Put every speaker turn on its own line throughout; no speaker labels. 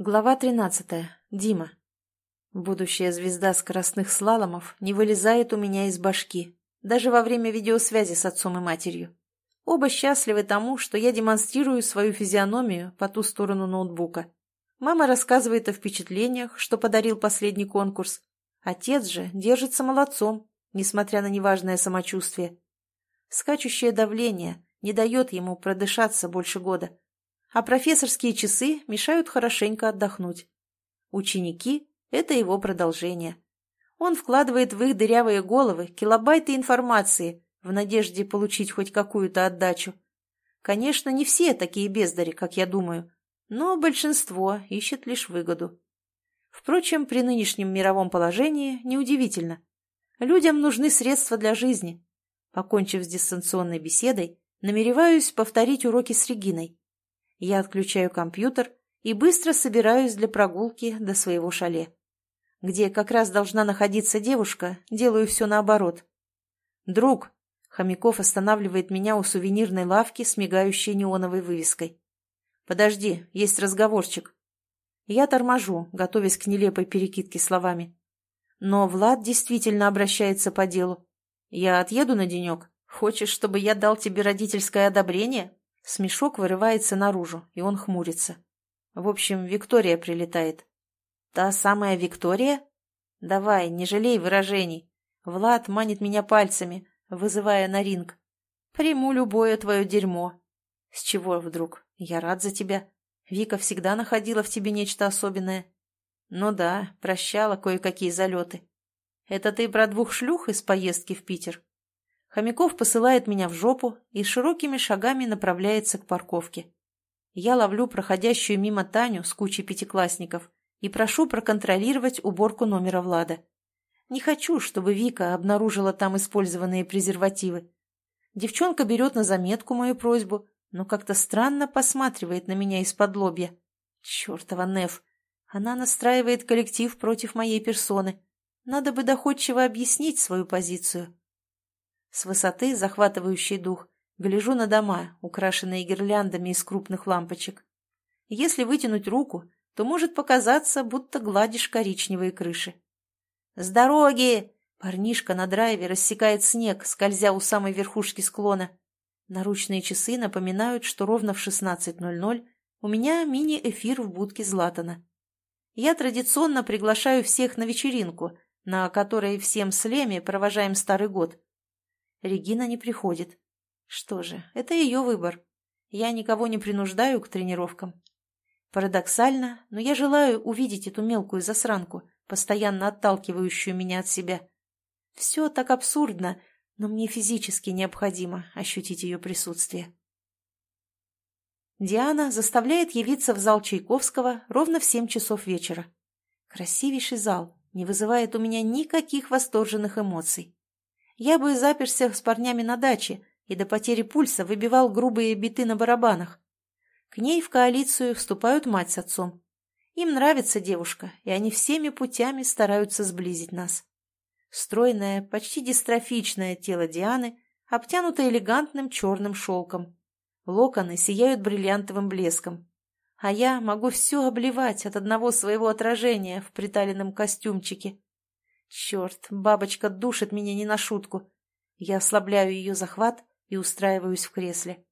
Глава 13. Дима. Будущая звезда скоростных слаломов не вылезает у меня из башки, даже во время видеосвязи с отцом и матерью. Оба счастливы тому, что я демонстрирую свою физиономию по ту сторону ноутбука. Мама рассказывает о впечатлениях, что подарил последний конкурс. Отец же держится молодцом, несмотря на неважное самочувствие. Скачущее давление не дает ему продышаться больше года а профессорские часы мешают хорошенько отдохнуть. Ученики – это его продолжение. Он вкладывает в их дырявые головы килобайты информации в надежде получить хоть какую-то отдачу. Конечно, не все такие бездари, как я думаю, но большинство ищет лишь выгоду. Впрочем, при нынешнем мировом положении неудивительно. Людям нужны средства для жизни. Покончив с дистанционной беседой, намереваюсь повторить уроки с Региной. Я отключаю компьютер и быстро собираюсь для прогулки до своего шале. Где как раз должна находиться девушка, делаю все наоборот. «Друг!» — Хомяков останавливает меня у сувенирной лавки с мигающей неоновой вывеской. «Подожди, есть разговорчик». Я торможу, готовясь к нелепой перекидке словами. Но Влад действительно обращается по делу. «Я отъеду на денек. Хочешь, чтобы я дал тебе родительское одобрение?» Смешок вырывается наружу, и он хмурится. В общем, Виктория прилетает. Та самая Виктория? Давай, не жалей выражений. Влад манит меня пальцами, вызывая на ринг. Приму любое твое дерьмо. С чего вдруг? Я рад за тебя. Вика всегда находила в тебе нечто особенное. Ну да, прощала кое-какие залеты. Это ты про двух шлюх из поездки в Питер? Хомяков посылает меня в жопу и широкими шагами направляется к парковке. Я ловлю проходящую мимо Таню с кучей пятиклассников и прошу проконтролировать уборку номера Влада. Не хочу, чтобы Вика обнаружила там использованные презервативы. Девчонка берет на заметку мою просьбу, но как-то странно посматривает на меня из-под лобья. Чертова Неф! Она настраивает коллектив против моей персоны. Надо бы доходчиво объяснить свою позицию. С высоты, захватывающий дух, гляжу на дома, украшенные гирляндами из крупных лампочек. Если вытянуть руку, то может показаться, будто гладишь коричневые крыши. «С дороги!» Парнишка на драйве рассекает снег, скользя у самой верхушки склона. Наручные часы напоминают, что ровно в 16.00 у меня мини-эфир в будке Златана. Я традиционно приглашаю всех на вечеринку, на которой всем с Леми провожаем Старый год. Регина не приходит. Что же, это ее выбор. Я никого не принуждаю к тренировкам. Парадоксально, но я желаю увидеть эту мелкую засранку, постоянно отталкивающую меня от себя. Все так абсурдно, но мне физически необходимо ощутить ее присутствие. Диана заставляет явиться в зал Чайковского ровно в семь часов вечера. Красивейший зал, не вызывает у меня никаких восторженных эмоций я бы заперся с парнями на даче и до потери пульса выбивал грубые биты на барабанах. К ней в коалицию вступают мать с отцом. Им нравится девушка, и они всеми путями стараются сблизить нас. Стройное, почти дистрофичное тело Дианы обтянуто элегантным черным шелком. Локоны сияют бриллиантовым блеском. А я могу все обливать от одного своего отражения в приталенном костюмчике. Черт, бабочка душит меня не на шутку. Я ослабляю ее захват и устраиваюсь в кресле.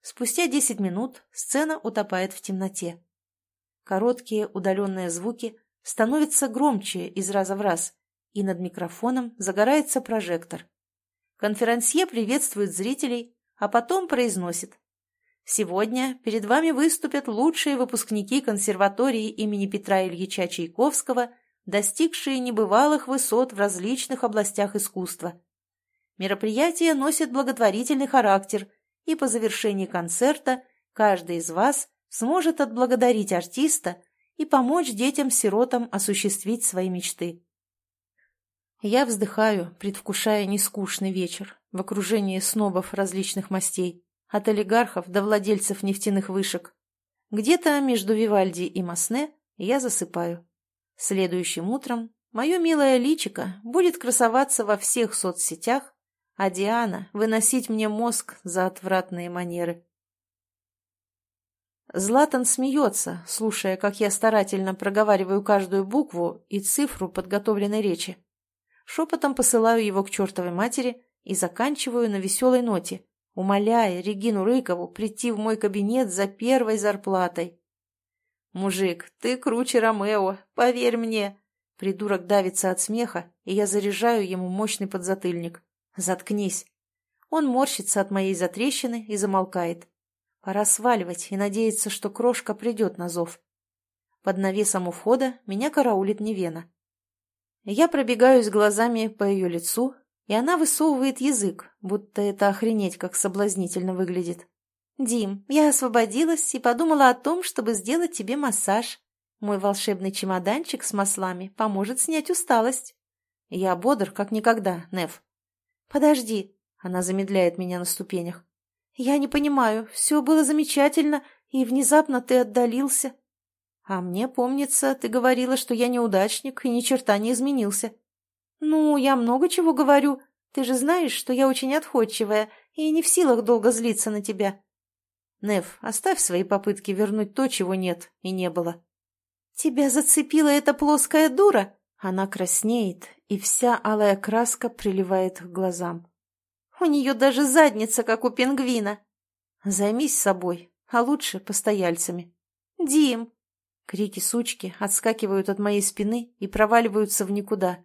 Спустя десять минут сцена утопает в темноте. Короткие удаленные звуки становятся громче из раза в раз, и над микрофоном загорается прожектор. Конферансье приветствует зрителей, а потом произносит. Сегодня перед вами выступят лучшие выпускники консерватории имени Петра Ильича Чайковского – достигшие небывалых высот в различных областях искусства. Мероприятие носит благотворительный характер, и по завершении концерта каждый из вас сможет отблагодарить артиста и помочь детям-сиротам осуществить свои мечты. Я вздыхаю, предвкушая нескучный вечер в окружении снобов различных мастей, от олигархов до владельцев нефтяных вышек. Где-то между Вивальди и Масне я засыпаю. Следующим утром мое милое личико будет красоваться во всех соцсетях, а Диана выносить мне мозг за отвратные манеры. Златан смеется, слушая, как я старательно проговариваю каждую букву и цифру подготовленной речи. Шепотом посылаю его к чертовой матери и заканчиваю на веселой ноте, умоляя Регину Рыкову прийти в мой кабинет за первой зарплатой. «Мужик, ты круче Ромео, поверь мне!» Придурок давится от смеха, и я заряжаю ему мощный подзатыльник. «Заткнись!» Он морщится от моей затрещины и замолкает. Пора сваливать и надеяться, что крошка придет на зов. Под навесом у входа меня караулит Невена. Я пробегаюсь глазами по ее лицу, и она высовывает язык, будто это охренеть как соблазнительно выглядит. «Дим, я освободилась и подумала о том, чтобы сделать тебе массаж. Мой волшебный чемоданчик с маслами поможет снять усталость». Я бодр, как никогда, Нев. «Подожди», — она замедляет меня на ступенях. «Я не понимаю, все было замечательно, и внезапно ты отдалился». «А мне, помнится, ты говорила, что я неудачник и ни черта не изменился». «Ну, я много чего говорю. Ты же знаешь, что я очень отходчивая и не в силах долго злиться на тебя». «Нев, оставь свои попытки вернуть то, чего нет и не было». «Тебя зацепила эта плоская дура?» Она краснеет, и вся алая краска приливает к глазам. «У нее даже задница, как у пингвина!» «Займись собой, а лучше постояльцами». «Дим!» Крики сучки отскакивают от моей спины и проваливаются в никуда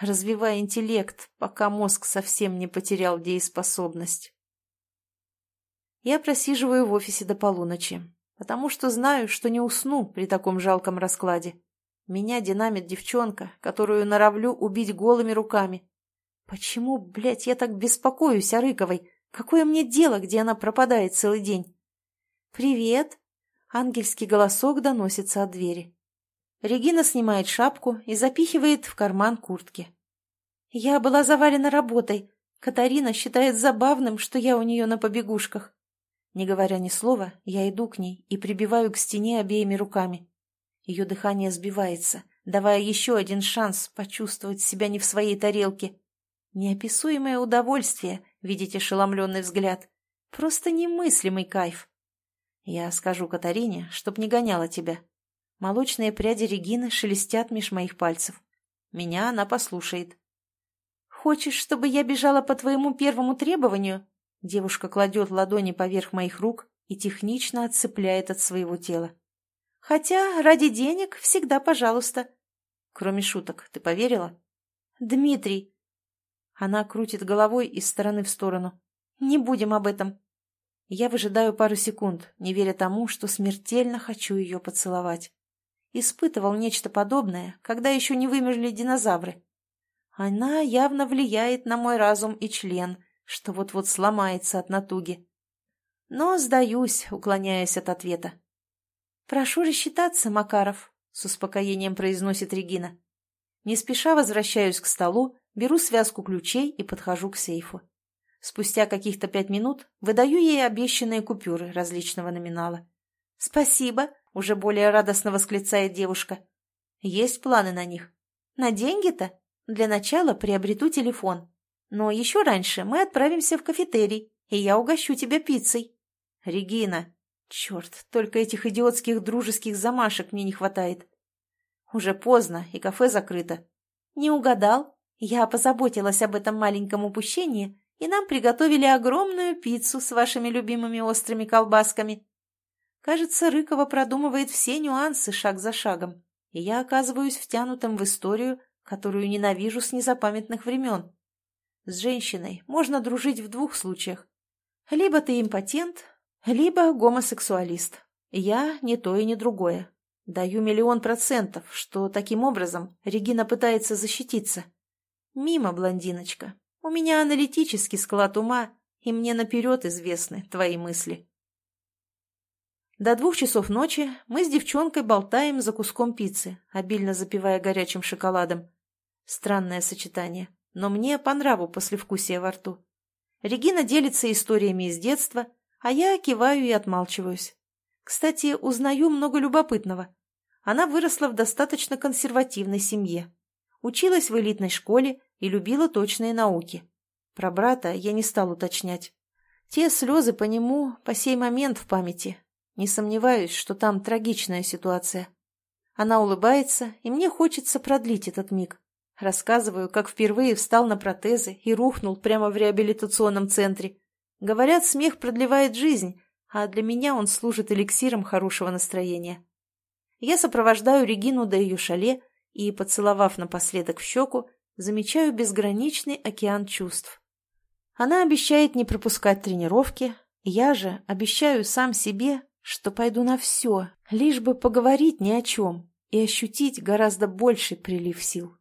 развивая интеллект, пока мозг совсем не потерял дееспособность. Я просиживаю в офисе до полуночи, потому что знаю, что не усну при таком жалком раскладе. Меня динамит девчонка, которую норовлю убить голыми руками. Почему, блядь, я так беспокоюсь о Рыковой? Какое мне дело, где она пропадает целый день? «Привет!» Ангельский голосок доносится от двери. Регина снимает шапку и запихивает в карман куртки. «Я была завалена работой. Катарина считает забавным, что я у нее на побегушках». Не говоря ни слова, я иду к ней и прибиваю к стене обеими руками. Ее дыхание сбивается, давая еще один шанс почувствовать себя не в своей тарелке. Неописуемое удовольствие видеть ошеломленный взгляд. Просто немыслимый кайф. Я скажу Катарине, чтоб не гоняла тебя. Молочные пряди Регины шелестят меж моих пальцев. Меня она послушает. «Хочешь, чтобы я бежала по твоему первому требованию?» Девушка кладет ладони поверх моих рук и технично отцепляет от своего тела. «Хотя ради денег всегда пожалуйста». «Кроме шуток, ты поверила?» «Дмитрий!» Она крутит головой из стороны в сторону. «Не будем об этом». Я выжидаю пару секунд, не веря тому, что смертельно хочу ее поцеловать испытывал нечто подобное, когда еще не вымерли динозавры. Она явно влияет на мой разум и член, что вот-вот сломается от натуги. Но сдаюсь, уклоняясь от ответа. «Прошу рассчитаться, Макаров», — с успокоением произносит Регина. Не спеша возвращаюсь к столу, беру связку ключей и подхожу к сейфу. Спустя каких-то пять минут выдаю ей обещанные купюры различного номинала. «Спасибо», — уже более радостно восклицает девушка. «Есть планы на них?» «На деньги-то? Для начала приобрету телефон. Но еще раньше мы отправимся в кафетерий, и я угощу тебя пиццей». «Регина!» «Черт, только этих идиотских дружеских замашек мне не хватает». «Уже поздно, и кафе закрыто». «Не угадал. Я позаботилась об этом маленьком упущении, и нам приготовили огромную пиццу с вашими любимыми острыми колбасками». Кажется, Рыкова продумывает все нюансы шаг за шагом, и я оказываюсь втянутым в историю, которую ненавижу с незапамятных времен. С женщиной можно дружить в двух случаях. Либо ты импотент, либо гомосексуалист. Я не то и не другое. Даю миллион процентов, что таким образом Регина пытается защититься. Мимо, блондиночка. У меня аналитический склад ума, и мне наперед известны твои мысли. До двух часов ночи мы с девчонкой болтаем за куском пиццы, обильно запивая горячим шоколадом. Странное сочетание, но мне по нраву послевкусие во рту. Регина делится историями из детства, а я киваю и отмалчиваюсь. Кстати, узнаю много любопытного. Она выросла в достаточно консервативной семье. Училась в элитной школе и любила точные науки. Про брата я не стал уточнять. Те слезы по нему по сей момент в памяти, Не сомневаюсь, что там трагичная ситуация. Она улыбается, и мне хочется продлить этот миг. Рассказываю, как впервые встал на протезы и рухнул прямо в реабилитационном центре. Говорят, смех продлевает жизнь, а для меня он служит эликсиром хорошего настроения. Я сопровождаю Регину до ее шале и, поцеловав напоследок в щеку, замечаю безграничный океан чувств. Она обещает не пропускать тренировки, я же обещаю сам себе, что пойду на все, лишь бы поговорить ни о чем и ощутить гораздо больший прилив сил.